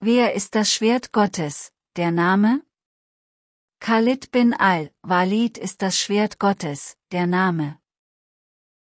Wer ist das Schwert Gottes, der Name? Khalid bin al-Walid ist das Schwert Gottes, der Name.